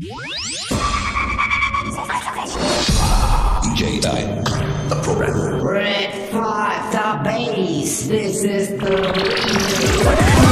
DJ time. The program. Red 5 the bass. This is the.